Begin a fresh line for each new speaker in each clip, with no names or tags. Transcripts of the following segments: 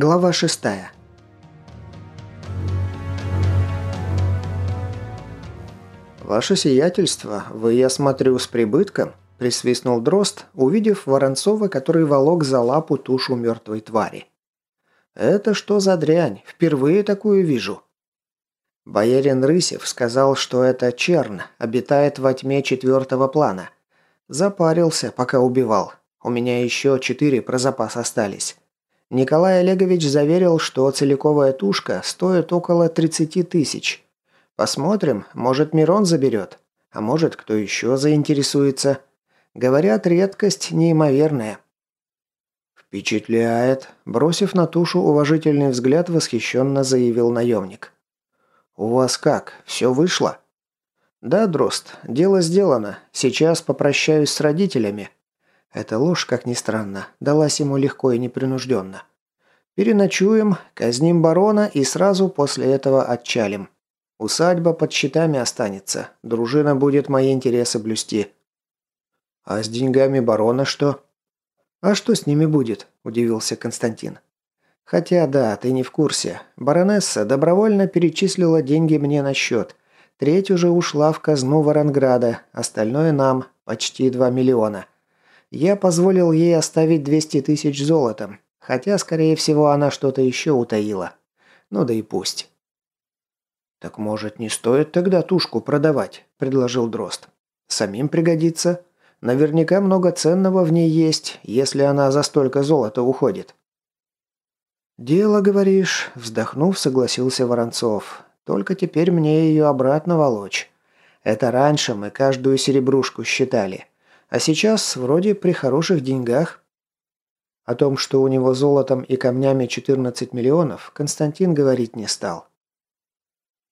Глава шестая. «Ваше сиятельство, вы, я смотрю, с прибытком?» – присвистнул Дрозд, увидев Воронцова, который волок за лапу тушу мертвой твари. «Это что за дрянь? Впервые такую вижу». Боярин Рысев сказал, что это черн, обитает во тьме четвертого плана. Запарился, пока убивал. У меня еще четыре про запас остались. Николай Олегович заверил, что целиковая тушка стоит около 30 тысяч. Посмотрим, может Мирон заберет, а может кто еще заинтересуется. Говорят, редкость неимоверная. «Впечатляет», – бросив на тушу уважительный взгляд, восхищенно заявил наемник. «У вас как, все вышло?» «Да, Дрозд, дело сделано. Сейчас попрощаюсь с родителями. Эта ложь, как ни странно, далась ему легко и непринужденно. Переночуем, казним барона и сразу после этого отчалим. Усадьба под щитами останется, дружина будет мои интересы блюсти. А с деньгами барона что? А что с ними будет? Удивился Константин. Хотя да, ты не в курсе. Баронесса добровольно перечислила деньги мне на счет. Треть уже ушла в казну Воронграда, остальное нам, почти 2 миллиона. Я позволил ей оставить 200 тысяч золотом, хотя, скорее всего, она что-то еще утаила. Ну да и пусть. «Так, может, не стоит тогда тушку продавать?» – предложил Дрозд. «Самим пригодится. Наверняка много ценного в ней есть, если она за столько золота уходит». «Дело, говоришь», – вздохнув, согласился Воронцов. «Только теперь мне ее обратно волочь. Это раньше мы каждую серебрушку считали. А сейчас вроде при хороших деньгах. О том, что у него золотом и камнями 14 миллионов, Константин говорить не стал.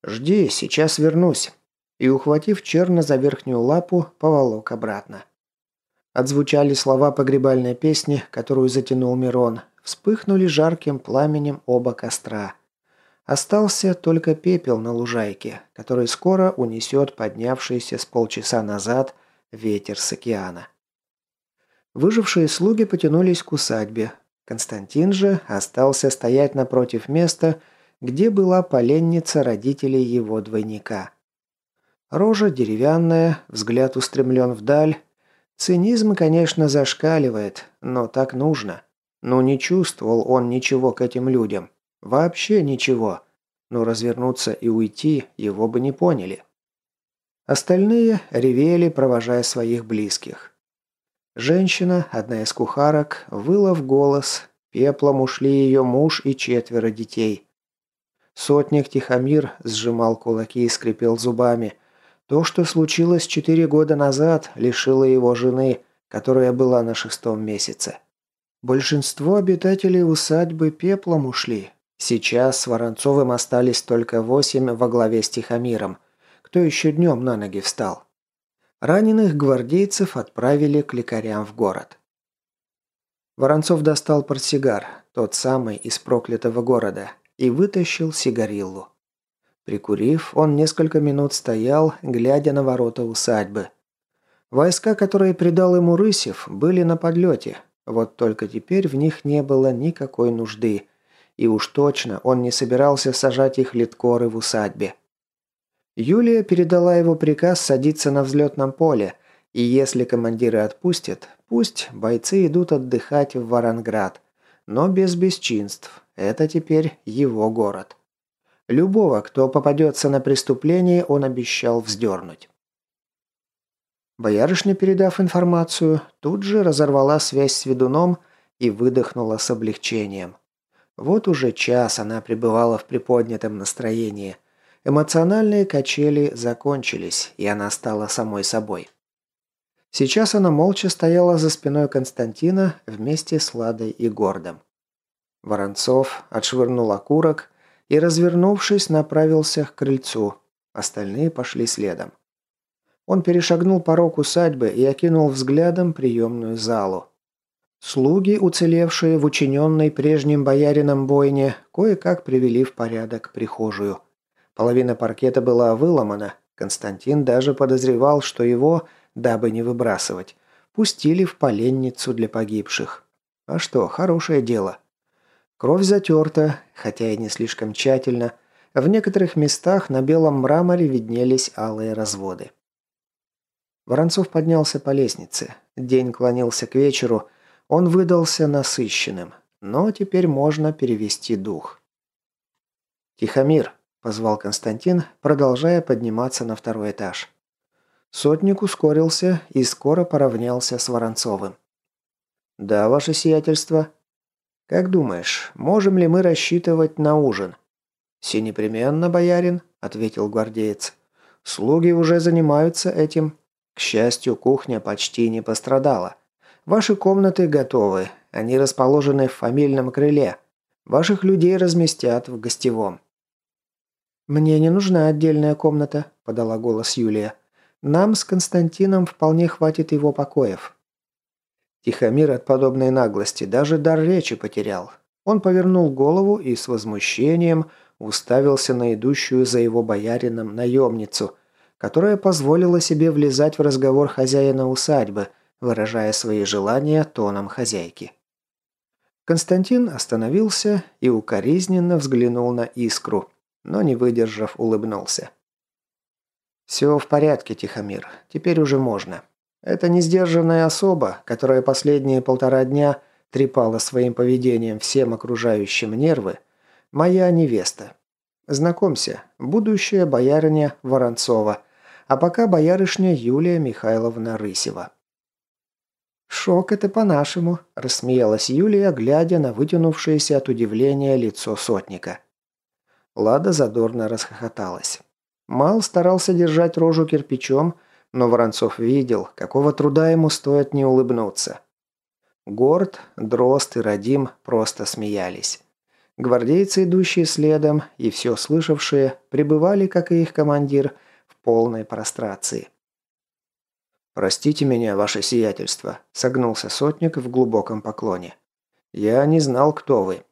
«Жди, сейчас вернусь». И, ухватив черно за верхнюю лапу, поволок обратно. Отзвучали слова погребальной песни, которую затянул Мирон. Вспыхнули жарким пламенем оба костра. Остался только пепел на лужайке, который скоро унесет поднявшийся с полчаса назад – ветер с океана. Выжившие слуги потянулись к усадьбе. Константин же остался стоять напротив места, где была поленница родителей его двойника. Рожа деревянная, взгляд устремлен вдаль. Цинизм, конечно, зашкаливает, но так нужно. Но не чувствовал он ничего к этим людям. Вообще ничего. Но развернуться и уйти его бы не поняли. Остальные ревели, провожая своих близких. Женщина, одна из кухарок, выла в голос, пеплом ушли ее муж и четверо детей. Сотник Тихомир сжимал кулаки и скрипел зубами. То, что случилось четыре года назад, лишило его жены, которая была на шестом месяце. Большинство обитателей усадьбы пеплом ушли. Сейчас с Воронцовым остались только восемь во главе с Тихомиром – кто еще днем на ноги встал. Раненых гвардейцев отправили к лекарям в город. Воронцов достал портсигар, тот самый из проклятого города, и вытащил сигариллу. Прикурив, он несколько минут стоял, глядя на ворота усадьбы. Войска, которые придал ему Рысев, были на подлете, вот только теперь в них не было никакой нужды, и уж точно он не собирался сажать их литкоры в усадьбе. Юлия передала его приказ садиться на взлетном поле, и если командиры отпустят, пусть бойцы идут отдыхать в Варанград, но без бесчинств. Это теперь его город. Любого, кто попадется на преступление, он обещал вздернуть. Боярышня, передав информацию, тут же разорвала связь с ведуном и выдохнула с облегчением. Вот уже час она пребывала в приподнятом настроении – Эмоциональные качели закончились, и она стала самой собой. Сейчас она молча стояла за спиной Константина вместе с Ладой и Гордом. Воронцов отшвырнул окурок и, развернувшись, направился к крыльцу. Остальные пошли следом. Он перешагнул порог усадьбы и окинул взглядом приемную залу. Слуги, уцелевшие в учиненной прежним боярином бойне, кое-как привели в порядок прихожую. Половина паркета была выломана. Константин даже подозревал, что его, дабы не выбрасывать, пустили в поленницу для погибших. А что, хорошее дело. Кровь затерта, хотя и не слишком тщательно. В некоторых местах на белом мраморе виднелись алые разводы. Воронцов поднялся по лестнице. День клонился к вечеру. Он выдался насыщенным. Но теперь можно перевести дух. «Тихомир», – позвал Константин, продолжая подниматься на второй этаж. Сотник ускорился и скоро поравнялся с Воронцовым. «Да, ваше сиятельство», «Как думаешь, можем ли мы рассчитывать на ужин?» «Все непременно, боярин», — ответил гвардеец. «Слуги уже занимаются этим. К счастью, кухня почти не пострадала. Ваши комнаты готовы. Они расположены в фамильном крыле. Ваших людей разместят в гостевом». «Мне не нужна отдельная комната», — подала голос Юлия. «Нам с Константином вполне хватит его покоев. Тихомир от подобной наглости даже дар речи потерял. Он повернул голову и с возмущением уставился на идущую за его боярином наемницу, которая позволила себе влезать в разговор хозяина усадьбы, выражая свои желания тоном хозяйки. Константин остановился и укоризненно взглянул на искру, но не выдержав, улыбнулся. «Все в порядке, Тихомир. Теперь уже можно. Это несдержанная особа, которая последние полтора дня трепала своим поведением всем окружающим нервы, моя невеста. Знакомься, будущая боярыня Воронцова, а пока боярышня Юлия Михайловна Рысева. «Шок это по-нашему», – рассмеялась Юлия, глядя на вытянувшееся от удивления лицо сотника. Лада задорно расхохоталась. Мал старался держать рожу кирпичом, но Воронцов видел, какого труда ему стоит не улыбнуться. Горд, Дрозд и Радим просто смеялись. Гвардейцы, идущие следом, и все слышавшие, пребывали, как и их командир, в полной прострации. «Простите меня, ваше сиятельство», – согнулся сотник в глубоком поклоне. «Я не знал, кто вы».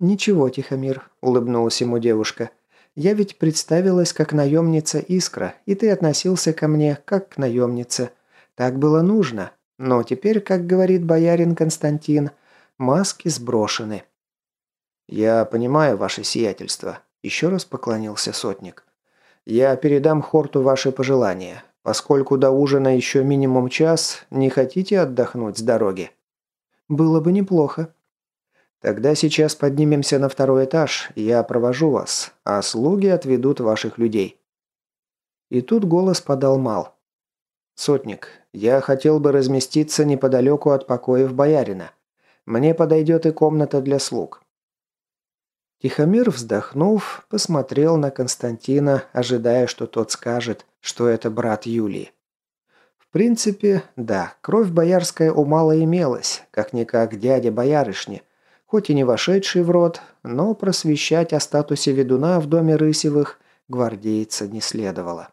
«Ничего, Тихомир», – улыбнулась ему девушка. Я ведь представилась как наемница Искра, и ты относился ко мне как к наемнице. Так было нужно. Но теперь, как говорит боярин Константин, маски сброшены». «Я понимаю ваше сиятельство», – еще раз поклонился сотник. «Я передам Хорту ваши пожелания. Поскольку до ужина еще минимум час, не хотите отдохнуть с дороги?» «Было бы неплохо», Тогда сейчас поднимемся на второй этаж, я провожу вас, а слуги отведут ваших людей». И тут голос подал Мал. «Сотник, я хотел бы разместиться неподалеку от покоев боярина. Мне подойдет и комната для слуг». Тихомир, вздохнув, посмотрел на Константина, ожидая, что тот скажет, что это брат Юлии. В принципе, да, кровь боярская у Мала имелась, как-никак дядя боярышни, Хоть и не вошедший в рот, но просвещать о статусе ведуна в доме Рысевых гвардейца не следовало.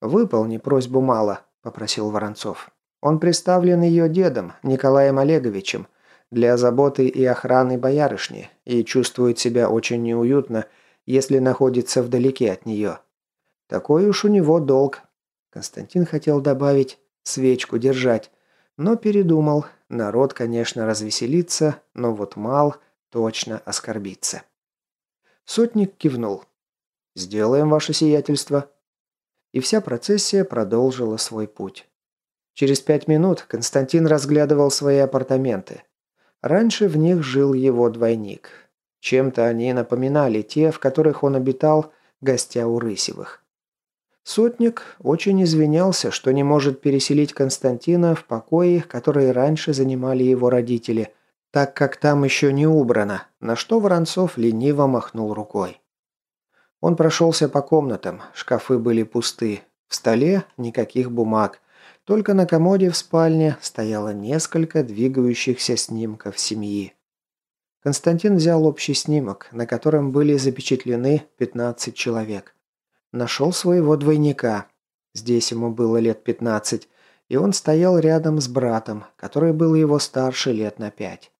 «Выполни просьбу Мала», – попросил Воронцов. «Он представлен ее дедом, Николаем Олеговичем, для заботы и охраны боярышни и чувствует себя очень неуютно, если находится вдалеке от нее. Такой уж у него долг». Константин хотел добавить «свечку держать», но передумал. Народ, конечно, развеселится, но вот Мал точно оскорбится. Сотник кивнул. «Сделаем ваше сиятельство». И вся процессия продолжила свой путь. Через пять минут Константин разглядывал свои апартаменты. Раньше в них жил его двойник. Чем-то они напоминали те, в которых он обитал, гостя у Рысевых. Сотник очень извинялся, что не может переселить Константина в покои, которые раньше занимали его родители, так как там еще не убрано, на что Воронцов лениво махнул рукой. Он прошелся по комнатам, шкафы были пусты, в столе никаких бумаг, только на комоде в спальне стояло несколько двигающихся снимков семьи. Константин взял общий снимок, на котором были запечатлены 15 человек. Нашел своего двойника. Здесь ему было лет 15, и он стоял рядом с братом, который был его старше лет на пять.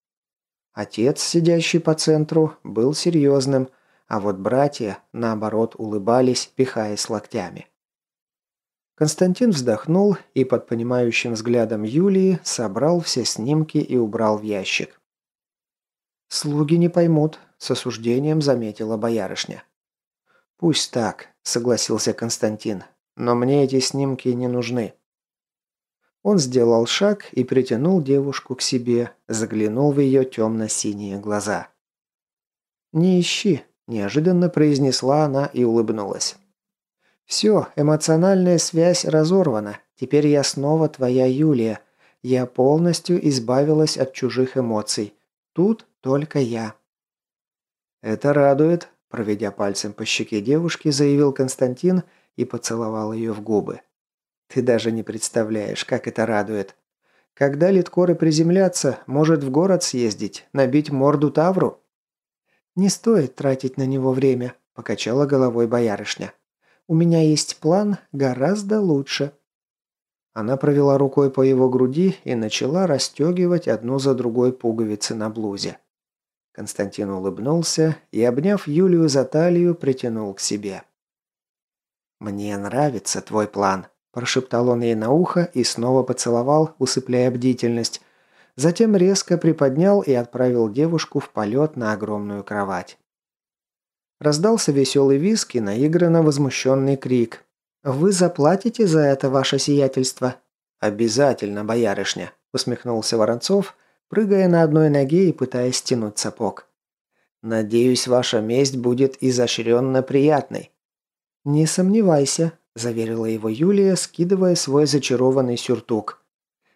Отец, сидящий по центру, был серьезным, а вот братья, наоборот, улыбались, пихаясь локтями. Константин вздохнул и под понимающим взглядом Юлии собрал все снимки и убрал в ящик. «Слуги не поймут», – с осуждением заметила боярышня. «Пусть так», – согласился Константин. «Но мне эти снимки не нужны». Он сделал шаг и притянул девушку к себе, заглянул в ее темно-синие глаза. «Не ищи», – неожиданно произнесла она и улыбнулась. «Все, эмоциональная связь разорвана. Теперь я снова твоя Юлия. Я полностью избавилась от чужих эмоций. Тут только я». «Это радует», – проведя пальцем по щеке девушки, заявил Константин и поцеловал ее в губы. «Ты даже не представляешь, как это радует. Когда литкоры приземлятся, может в город съездить, набить морду Тавру?» «Не стоит тратить на него время», – покачала головой боярышня. «У меня есть план гораздо лучше». Она провела рукой по его груди и начала расстегивать одну за другой пуговицы на блузе. Константин улыбнулся и, обняв Юлию за талию, притянул к себе. «Мне нравится твой план», – прошептал он ей на ухо и снова поцеловал, усыпляя бдительность. Затем резко приподнял и отправил девушку в полет на огромную кровать. Раздался веселый виск и наигранно возмущенный крик. «Вы заплатите за это ваше сиятельство?» «Обязательно, боярышня», – усмехнулся Воронцов прыгая на одной ноге и пытаясь стянуть сапог. «Надеюсь, ваша месть будет изощренно приятной». «Не сомневайся», – заверила его Юлия, скидывая свой зачарованный сюртук.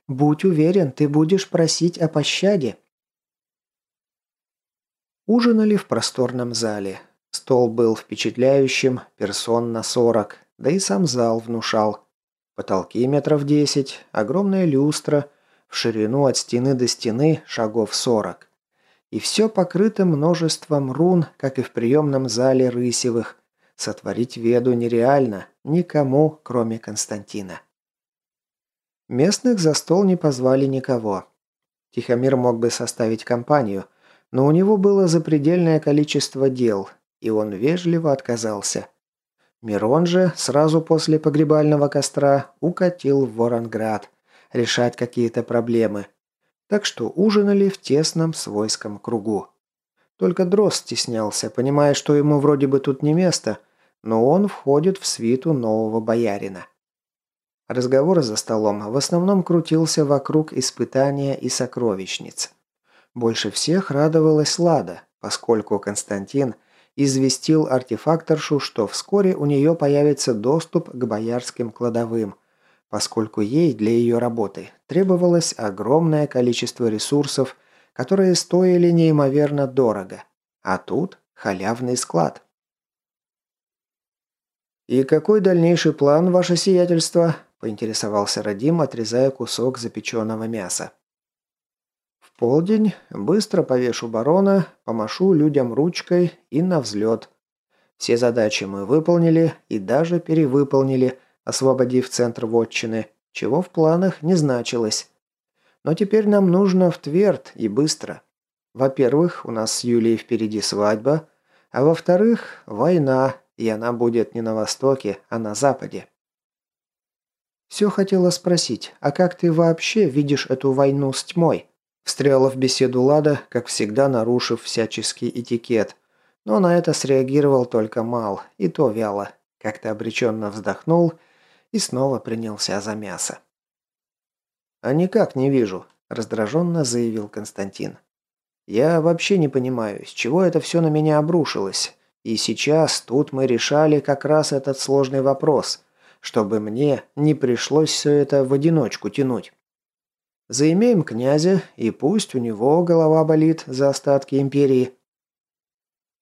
«Будь уверен, ты будешь просить о пощаде». Ужинали в просторном зале. Стол был впечатляющим, персон на сорок, да и сам зал внушал. Потолки метров десять, огромная люстра – в ширину от стены до стены шагов сорок. И все покрыто множеством рун, как и в приемном зале Рысевых. Сотворить веду нереально, никому, кроме Константина. Местных за стол не позвали никого. Тихомир мог бы составить компанию, но у него было запредельное количество дел, и он вежливо отказался. Мирон же сразу после погребального костра укатил в Воронград – решать какие-то проблемы. Так что ужинали в тесном свойском кругу. Только Дрозд стеснялся, понимая, что ему вроде бы тут не место, но он входит в свиту нового боярина. Разговор за столом в основном крутился вокруг испытания и сокровищниц. Больше всех радовалась Лада, поскольку Константин известил артефакторшу, что вскоре у нее появится доступ к боярским кладовым – поскольку ей для ее работы требовалось огромное количество ресурсов, которые стоили неимоверно дорого. А тут халявный склад. «И какой дальнейший план, ваше сиятельство?» – поинтересовался Радим, отрезая кусок запеченного мяса. «В полдень быстро повешу барона, помашу людям ручкой и на взлет. Все задачи мы выполнили и даже перевыполнили – освободив центр вотчины, чего в планах не значилось. Но теперь нам нужно в Тверд и быстро. Во-первых, у нас с Юлией впереди свадьба, а во-вторых, война, и она будет не на востоке, а на западе. «Все хотела спросить, а как ты вообще видишь эту войну с тьмой?» Встряла в беседу Лада, как всегда нарушив всяческий этикет. Но на это среагировал только Мал, и то вяло. Как-то обреченно вздохнул и снова принялся за мясо. «А никак не вижу», – раздраженно заявил Константин. «Я вообще не понимаю, с чего это все на меня обрушилось. И сейчас тут мы решали как раз этот сложный вопрос, чтобы мне не пришлось все это в одиночку тянуть. Заимеем князя, и пусть у него голова болит за остатки империи».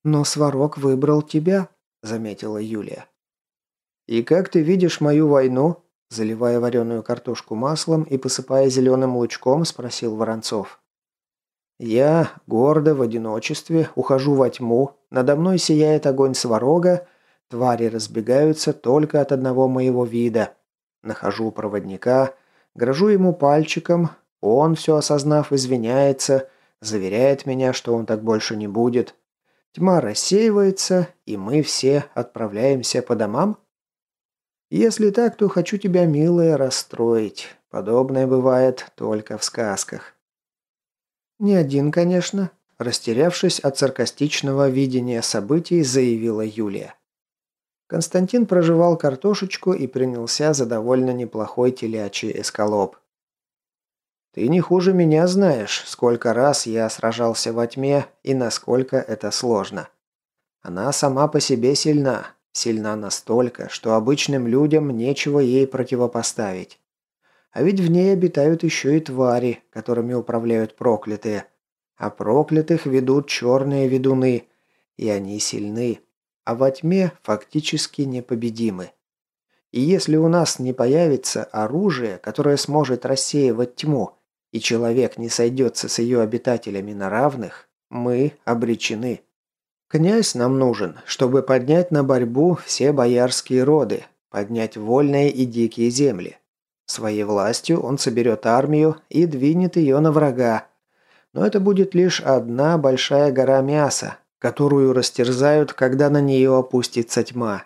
«Но Сварог выбрал тебя», – заметила Юлия. «И как ты видишь мою войну?» Заливая вареную картошку маслом и посыпая зеленым лучком, спросил Воронцов. «Я, гордо, в одиночестве, ухожу во тьму, надо мной сияет огонь сварога, твари разбегаются только от одного моего вида. Нахожу проводника, грожу ему пальчиком, он, все осознав, извиняется, заверяет меня, что он так больше не будет. Тьма рассеивается, и мы все отправляемся по домам?» Если так, то хочу тебя, милая, расстроить. Подобное бывает только в сказках. Не один, конечно, растерявшись от саркастичного видения событий, заявила Юлия. Константин прожевал картошечку и принялся за довольно неплохой телячий эскалоп. «Ты не хуже меня знаешь, сколько раз я сражался во тьме и насколько это сложно. Она сама по себе сильна, сильна настолько, что обычным людям нечего ей противопоставить. А ведь в ней обитают еще и твари, которыми управляют проклятые. А проклятых ведут черные ведуны, и они сильны, а во тьме фактически непобедимы. И если у нас не появится оружие, которое сможет рассеивать тьму, и человек не сойдется с ее обитателями на равных, мы обречены. Князь нам нужен, чтобы поднять на борьбу все боярские роды, поднять вольные и дикие земли. Своей властью он соберет армию и двинет ее на врага. Но это будет лишь одна большая гора мяса, которую растерзают, когда на нее опустится тьма.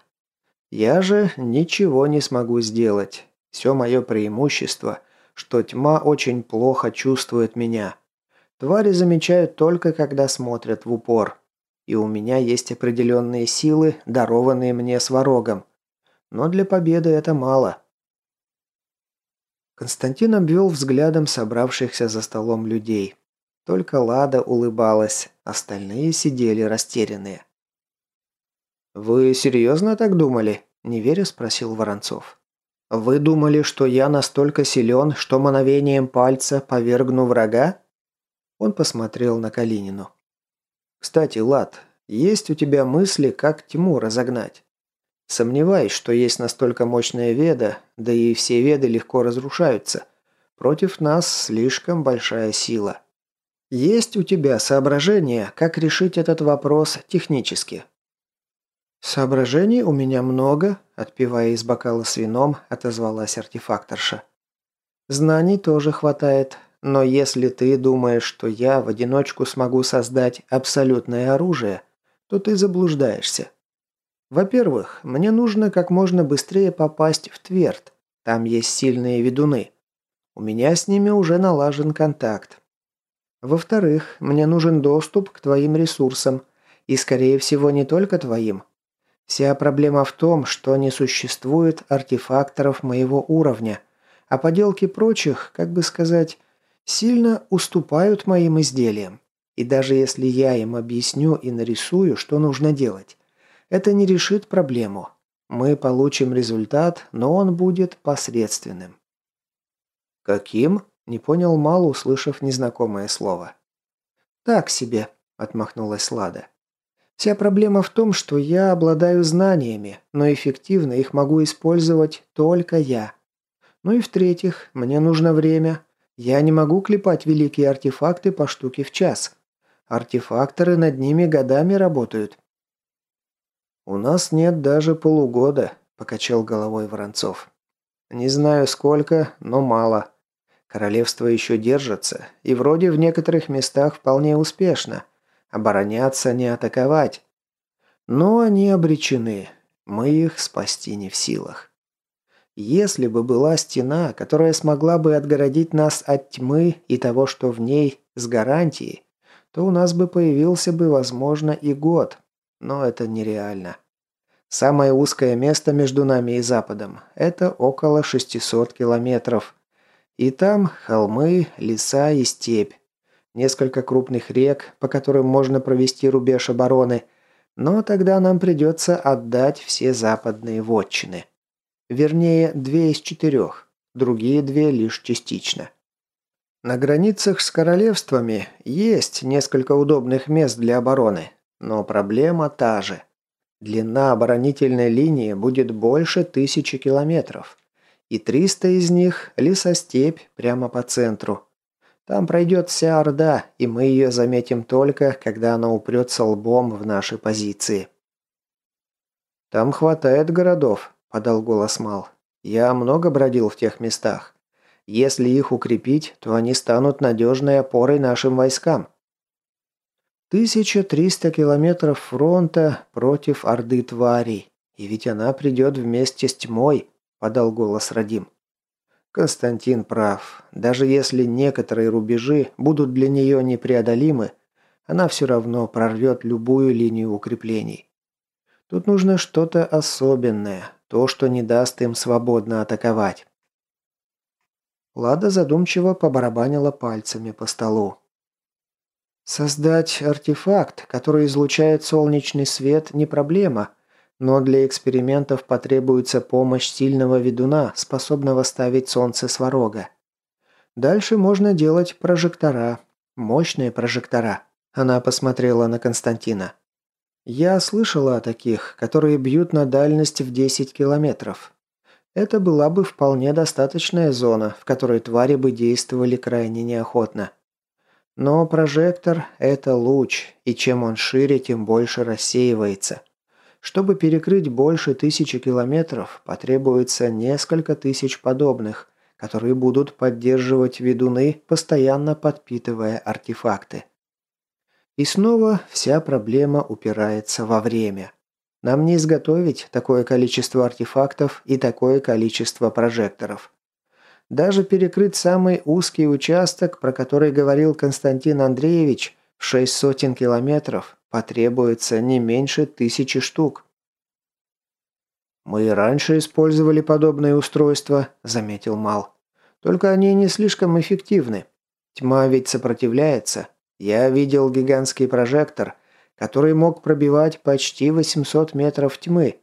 Я же ничего не смогу сделать. Все мое преимущество, что тьма очень плохо чувствует меня. Твари замечают только, когда смотрят в упор. И у меня есть определенные силы, дарованные мне сварогом. Но для победы это мало. Константин обвел взглядом собравшихся за столом людей. Только Лада улыбалась, остальные сидели растерянные. «Вы серьезно так думали?» – неверя спросил Воронцов. «Вы думали, что я настолько силен, что мановением пальца повергну врага?» Он посмотрел на Калинину. «Кстати, Лад, есть у тебя мысли, как тьму разогнать?» Сомневаюсь, что есть настолько мощная веда, да и все веды легко разрушаются. Против нас слишком большая сила. Есть у тебя соображения, как решить этот вопрос технически? Соображений у меня много, отпивая из бокала с вином, отозвалась артефакторша. Знаний тоже хватает, но если ты думаешь, что я в одиночку смогу создать абсолютное оружие, то ты заблуждаешься. Во-первых, мне нужно как можно быстрее попасть в Тверд. Там есть сильные ведуны. У меня с ними уже налажен контакт. Во-вторых, мне нужен доступ к твоим ресурсам. И, скорее всего, не только твоим. Вся проблема в том, что не существует артефакторов моего уровня, а поделки прочих, как бы сказать, сильно уступают моим изделиям. И даже если я им объясню и нарисую, что нужно делать, это не решит проблему. Мы получим результат, но он будет посредственным. «Каким?» – не понял Мал, услышав незнакомое слово. «Так себе», – отмахнулась Лада. «Вся проблема в том, что я обладаю знаниями, но эффективно их могу использовать только я. Ну и в-третьих, мне нужно время. Я не могу клепать великие артефакты по штуке в час. Артефакторы над ними годами работают, «У нас нет даже полугода», – покачал головой Воронцов. «Не знаю сколько, но мало. Королевство еще держится, и вроде в некоторых местах вполне успешно. Обороняться, не атаковать. Но они обречены. Мы их спасти не в силах. Если бы была стена, которая смогла бы отгородить нас от тьмы и того, что в ней, с гарантией, то у нас бы появился бы, возможно, и год, но это нереально. Самое узкое место между нами и Западом – это около 600 километров. И там холмы, леса и степь. Несколько крупных рек, по которым можно провести рубеж обороны, но тогда нам придется отдать все западные вотчины. Вернее, две из четырех, другие две лишь частично. На границах с королевствами есть несколько удобных мест для обороны, но проблема та же. Длина оборонительной линии будет больше тысячи километров. И 300 из них – лесостепь прямо по центру. Там пройдет вся Орда, и мы ее заметим только, когда она упрется лбом в наши позиции. «Там хватает городов», – подал голос Мал. «Я много бродил в тех местах. Если их укрепить, то они станут надежной опорой нашим войскам. 1300 километров фронта против орды тварей. И ведь она придет вместе с тьмой, подал голос Радим. Константин прав. Даже если некоторые рубежи будут для нее непреодолимы, она все равно прорвет любую линию укреплений. Тут нужно что-то особенное, то, что не даст им свободно атаковать. Лада задумчиво побарабанила пальцами по столу. Создать артефакт, который излучает солнечный свет, не проблема, но для экспериментов потребуется помощь сильного ведуна, способного ставить солнце сварога. Дальше можно делать прожектора, мощные прожектора. Она посмотрела на Константина. Я слышала о таких, которые бьют на дальность в 10 километров. Это была бы вполне достаточная зона, в которой твари бы действовали крайне неохотно. Но прожектор – это луч, и чем он шире, тем больше рассеивается. Чтобы перекрыть больше тысячи километров, потребуется несколько тысяч подобных, которые будут поддерживать ведуны, постоянно подпитывая артефакты. И снова вся проблема упирается во время. Нам не изготовить такое количество артефактов и такое количество прожекторов. Даже перекрыть самый узкий участок, про который говорил Константин Андреевич, в шесть сотен километров, потребуется не меньше тысячи штук. «Мы и раньше использовали подобные устройства», – заметил Мал. «Только они не слишком эффективны. Тьма ведь сопротивляется. Я видел гигантский прожектор, который мог пробивать почти 800 метров тьмы.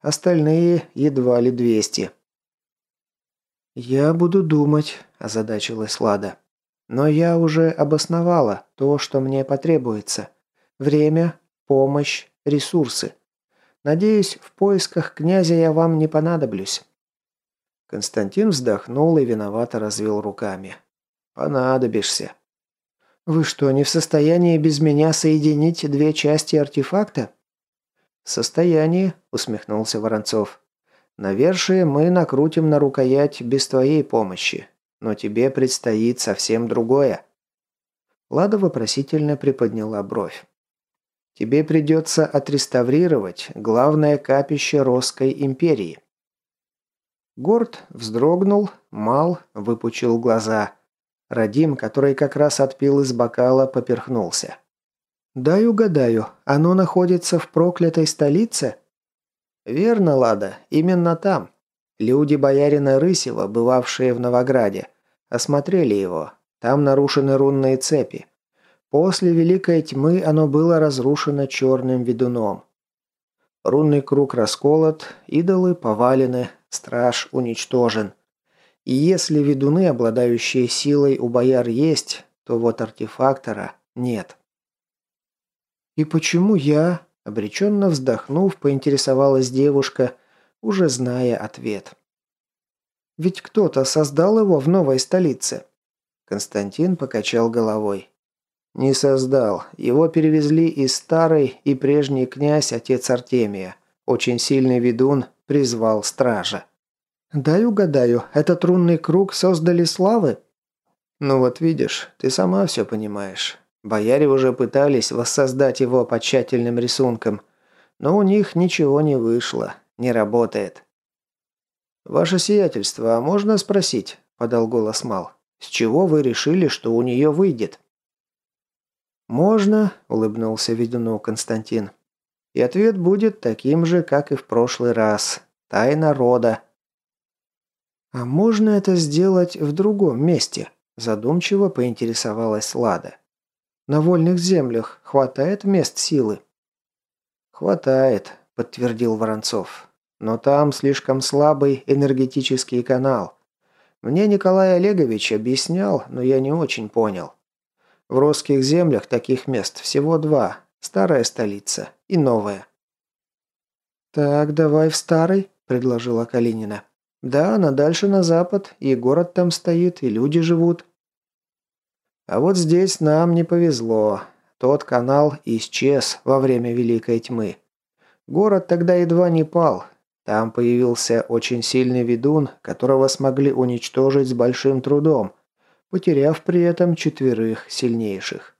Остальные едва ли 200. «Я буду думать», – озадачилась Лада. «Но я уже обосновала то, что мне потребуется. Время, помощь, ресурсы. Надеюсь, в поисках князя я вам не понадоблюсь». Константин вздохнул и виновато развел руками. «Понадобишься». «Вы что, не в состоянии без меня соединить две части артефакта?» «В состоянии», – усмехнулся Воронцов. Навершие мы накрутим на рукоять без твоей помощи, но тебе предстоит совсем другое». Лада вопросительно приподняла бровь. «Тебе придется отреставрировать главное капище Росской империи». Горд вздрогнул, Мал выпучил глаза. Радим, который как раз отпил из бокала, поперхнулся. «Дай угадаю, оно находится в проклятой столице?» «Верно, Лада, именно там. Люди боярина Рысева, бывавшие в Новограде, осмотрели его. Там нарушены рунные цепи. После Великой Тьмы оно было разрушено черным ведуном. Рунный круг расколот, идолы повалены, страж уничтожен. И если ведуны, обладающие силой у бояр есть, то вот артефактора нет. «И почему я?» Обреченно вздохнув, поинтересовалась девушка, уже зная ответ. «Ведь кто-то создал его в новой столице». Константин покачал головой. «Не создал. Его перевезли из старой и прежний князь, отец Артемия. Очень сильный ведун призвал стража». «Дай угадаю, этот рунный круг создали славы?» «Ну вот видишь, ты сама все понимаешь. Бояре уже пытались воссоздать его по тщательным рисункам, но у них ничего не вышло, не работает. «Ваше сиятельство, а можно спросить?» – подал голос Мал. «С чего вы решили, что у нее выйдет?» «Можно», – улыбнулся ведуну Константин. «И ответ будет таким же, как и в прошлый раз. Тайна рода». «А можно это сделать в другом месте?» – задумчиво поинтересовалась Лада. На вольных землях хватает мест силы?» «Хватает», – подтвердил Воронцов. «Но там слишком слабый энергетический канал. Мне Николай Олегович объяснял, но я не очень понял. В русских землях таких мест всего два. Старая столица и новая». «Так, давай в старой», – предложила Калинина. «Да, она дальше на запад, и город там стоит, и люди живут». А вот здесь нам не повезло. Тот канал исчез во время Великой Тьмы. Город тогда едва не пал. Там появился очень сильный ведун, которого смогли уничтожить с большим трудом, потеряв при этом четверых сильнейших.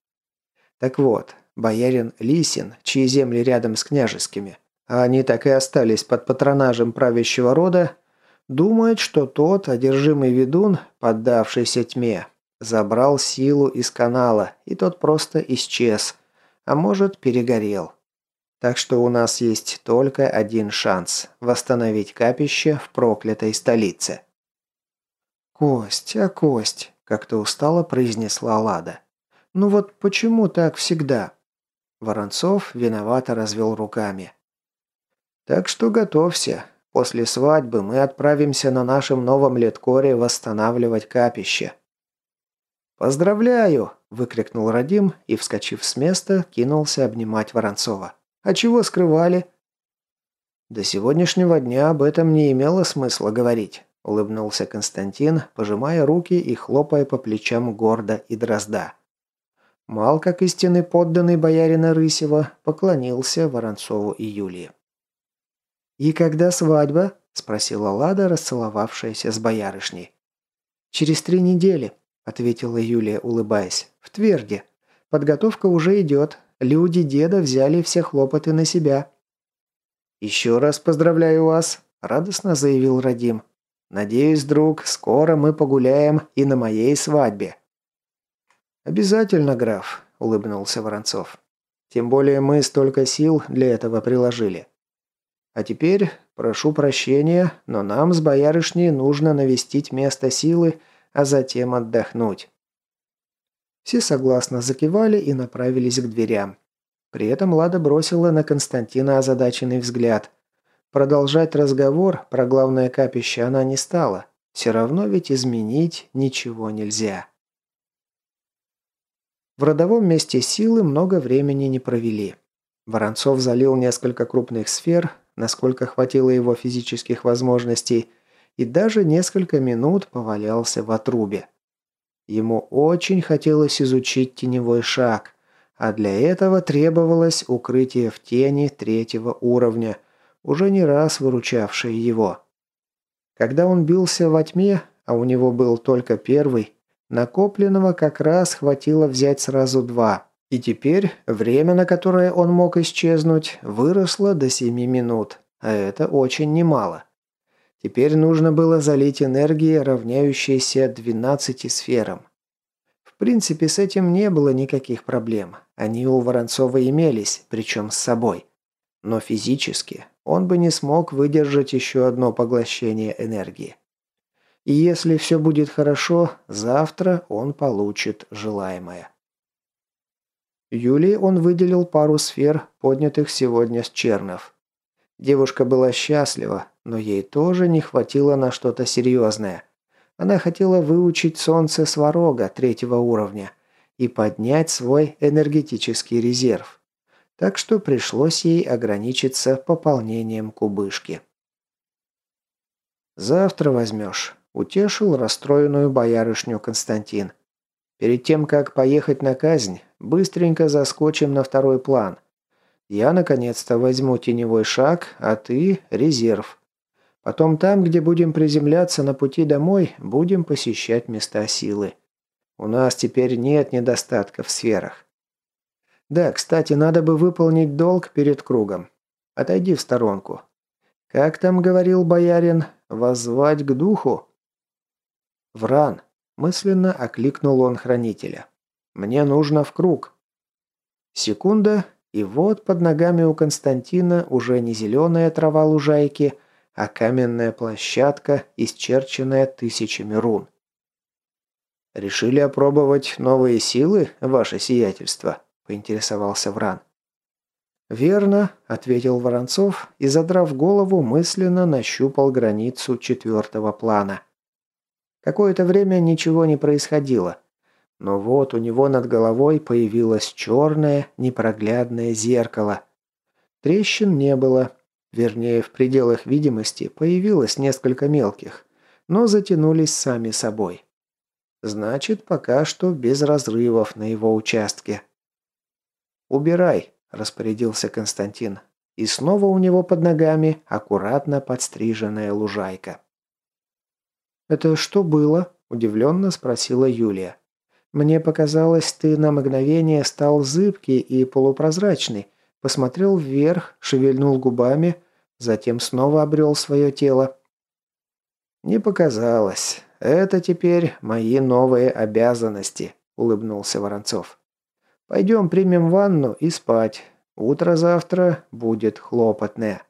Так вот, боярин Лисин, чьи земли рядом с княжескими, а они так и остались под патронажем правящего рода, думает, что тот, одержимый ведун, поддавшийся тьме, Забрал силу из канала, и тот просто исчез, а может перегорел. Так что у нас есть только один шанс – восстановить капище в проклятой столице. «Кость, а Кость», – как-то устало произнесла Лада. «Ну вот почему так всегда?» Воронцов виновато развел руками. «Так что готовься. После свадьбы мы отправимся на нашем новом леткоре восстанавливать капище». «Поздравляю!» – выкрикнул Радим и, вскочив с места, кинулся обнимать Воронцова. «А чего скрывали?» «До сегодняшнего дня об этом не имело смысла говорить», – улыбнулся Константин, пожимая руки и хлопая по плечам Горда и Дрозда. Мал, как истинный подданный боярина Рысева, поклонился Воронцову и Юлии. «И когда свадьба?» – спросила Лада, расцеловавшаяся с боярышней. «Через три недели», – ответила Юлия, улыбаясь. «В Тверде. Подготовка уже идет. Люди деда взяли все хлопоты на себя». «Еще раз поздравляю вас», – радостно заявил Радим. «Надеюсь, друг, скоро мы погуляем и на моей свадьбе». «Обязательно, граф», – улыбнулся Воронцов. «Тем более мы столько сил для этого приложили. А теперь, прошу прощения, но нам с боярышней нужно навестить место силы, а затем отдохнуть». Все согласно закивали и направились к дверям. При этом Лада бросила на Константина озадаченный взгляд. Продолжать разговор про главное капище она не стала. Все равно ведь изменить ничего нельзя. В родовом месте силы много времени не провели. Воронцов залил несколько крупных сфер, насколько хватило его физических возможностей, и даже несколько минут повалялся в отрубе. Ему очень хотелось изучить теневой шаг, а для этого требовалось укрытие в тени третьего уровня, уже не раз выручавшее его. Когда он бился во тьме, а у него был только первый, накопленного как раз хватило взять сразу два. И теперь время, на которое он мог исчезнуть, выросло до 7 минут, а это очень немало. Теперь нужно было залить энергии, равняющейся 12 сферам. В принципе, с этим не было никаких проблем. Они у Воронцова имелись, причем с собой. Но физически он бы не смог выдержать еще одно поглощение энергии. И если все будет хорошо, завтра он получит желаемое. Юлии он выделил пару сфер, поднятых сегодня с чернов. Девушка была счастлива, но ей тоже не хватило на что-то серьезное. Она хотела выучить солнце сварога третьего уровня и поднять свой энергетический резерв. Так что пришлось ей ограничиться пополнением кубышки. «Завтра возьмешь», – утешил расстроенную боярышню Константин. «Перед тем, как поехать на казнь, быстренько заскочим на второй план. Я, наконец-то, возьму теневой шаг, а ты – резерв. Потом там, где будем приземляться на пути домой, будем посещать места силы. У нас теперь нет недостатка в сферах. Да, кстати, надо бы выполнить долг перед кругом. Отойди в сторонку. Как там говорил боярин, воззвать к духу? Вран. Мысленно окликнул он хранителя. Мне нужно в круг. Секунда, и вот под ногами у Константина уже не зеленая трава лужайки, а каменная площадка, исчерченная тысячами рун. «Решили опробовать новые силы, ваше сиятельство?» – поинтересовался Вран. «Верно», – ответил Воронцов и, задрав голову, мысленно нащупал границу четвертого плана. Какое-то время ничего не происходило. Но вот у него над головой появилось черное, непроглядное зеркало. Трещин не было, Вернее, в пределах видимости появилось несколько мелких, но затянулись сами собой. Значит, пока что без разрывов на его участке. «Убирай», – распорядился Константин. И снова у него под ногами аккуратно подстриженная лужайка. «Это что было?» – удивленно спросила Юлия. «Мне показалось, ты на мгновение стал зыбкий и полупрозрачный, посмотрел вверх, шевельнул губами, затем снова обрел свое тело. «Не показалось. Это теперь мои новые обязанности», – улыбнулся Воронцов. Пойдем примем ванну и спать. Утро завтра будет хлопотное».